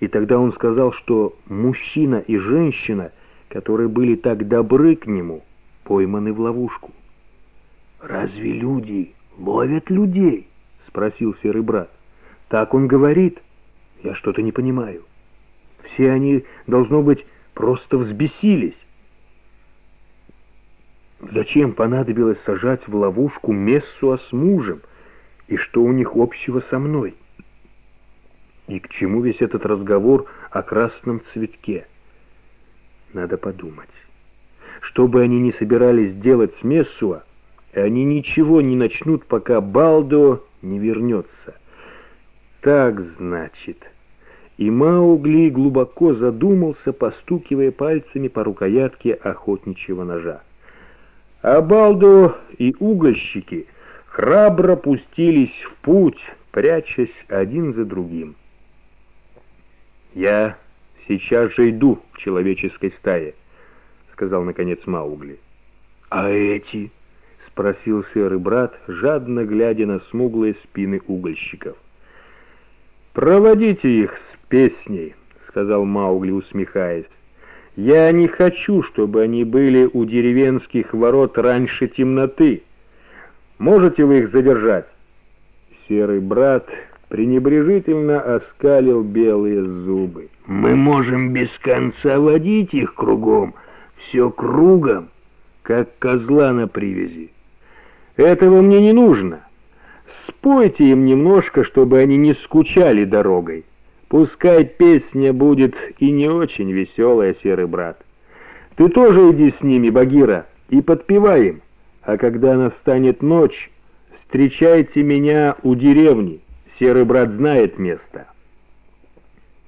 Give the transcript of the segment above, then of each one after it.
И тогда он сказал, что мужчина и женщина, которые были так добры к нему, пойманы в ловушку. «Разве люди ловят людей?» — спросил серый брат. «Так он говорит. Я что-то не понимаю. Все они, должно быть, просто взбесились. Зачем понадобилось сажать в ловушку Мессуа с мужем? И что у них общего со мной?» И к чему весь этот разговор о красном цветке? Надо подумать. Что бы они ни собирались делать с Мессуа, они ничего не начнут, пока Балдо не вернется. Так, значит. И Маугли глубоко задумался, постукивая пальцами по рукоятке охотничьего ножа. А Балдо и угольщики храбро пустились в путь, прячась один за другим. «Я сейчас же иду к человеческой стае», — сказал, наконец, Маугли. «А эти?» — спросил серый брат, жадно глядя на смуглые спины угольщиков. «Проводите их с песней», — сказал Маугли, усмехаясь. «Я не хочу, чтобы они были у деревенских ворот раньше темноты. Можете вы их задержать?» Серый брат пренебрежительно оскалил белые зубы. «Мы можем без конца водить их кругом, все кругом, как козла на привязи. Этого мне не нужно. Спойте им немножко, чтобы они не скучали дорогой. Пускай песня будет и не очень веселая, серый брат. Ты тоже иди с ними, Багира, и подпевай им, а когда настанет ночь, встречайте меня у деревни». Серый брат знает место.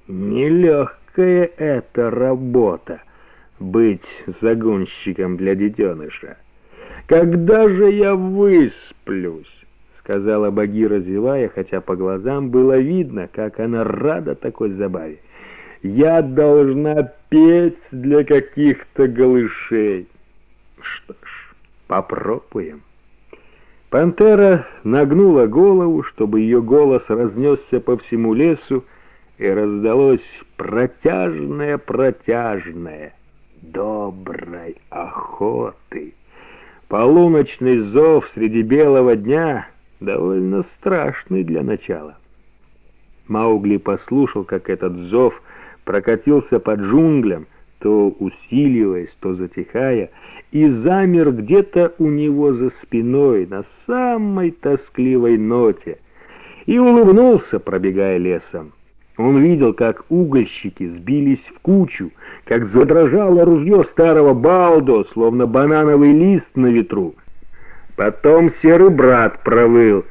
Нелегкая это работа — быть загонщиком для детеныша. Когда же я высплюсь? — сказала Багира, зевая, хотя по глазам было видно, как она рада такой забаве. «Я должна петь для каких-то голышей». Что ж, попробуем. Пантера нагнула голову, чтобы ее голос разнесся по всему лесу, и раздалось протяжное-протяжное «Доброй охоты!». Полуночный зов среди белого дня довольно страшный для начала. Маугли послушал, как этот зов прокатился по джунглям, то усиливаясь, то затихая, и замер где-то у него за спиной на самой тоскливой ноте и улыбнулся, пробегая лесом. Он видел, как угольщики сбились в кучу, как задрожало ружье старого Балдо, словно банановый лист на ветру. Потом серый брат провыл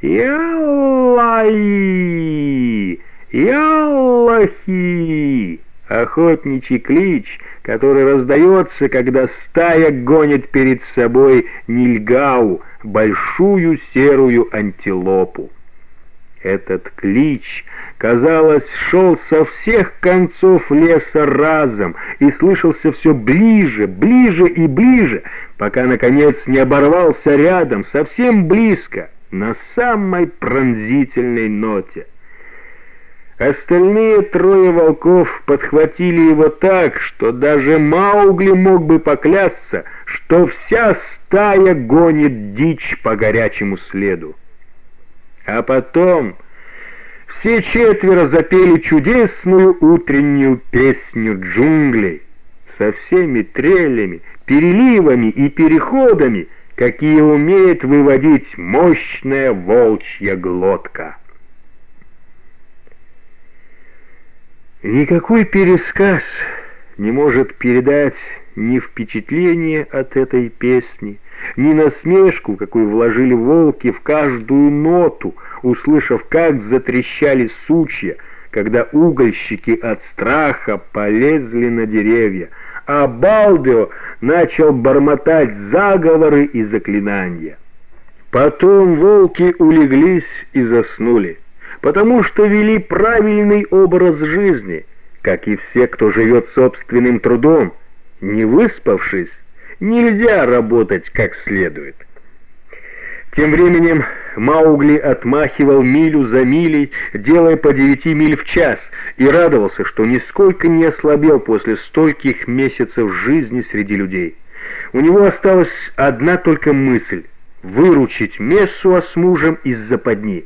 «Яллай! Яллахи!» Охотничий клич, который раздается, когда стая гонит перед собой нильгау, большую серую антилопу. Этот клич, казалось, шел со всех концов леса разом и слышался все ближе, ближе и ближе, пока, наконец, не оборвался рядом, совсем близко, на самой пронзительной ноте. Остальные трое волков подхватили его так, что даже Маугли мог бы поклясться, что вся стая гонит дичь по горячему следу. А потом все четверо запели чудесную утреннюю песню джунглей со всеми трелями, переливами и переходами, какие умеет выводить мощная волчья глотка. Никакой пересказ не может передать ни впечатление от этой песни, ни насмешку, какую вложили волки в каждую ноту, услышав, как затрещали сучья, когда угольщики от страха полезли на деревья, а Балдео начал бормотать заговоры и заклинания. Потом волки улеглись и заснули потому что вели правильный образ жизни, как и все, кто живет собственным трудом. Не выспавшись, нельзя работать как следует. Тем временем Маугли отмахивал милю за милей, делая по девяти миль в час, и радовался, что нисколько не ослабел после стольких месяцев жизни среди людей. У него осталась одна только мысль — выручить Мессуа с мужем из западни.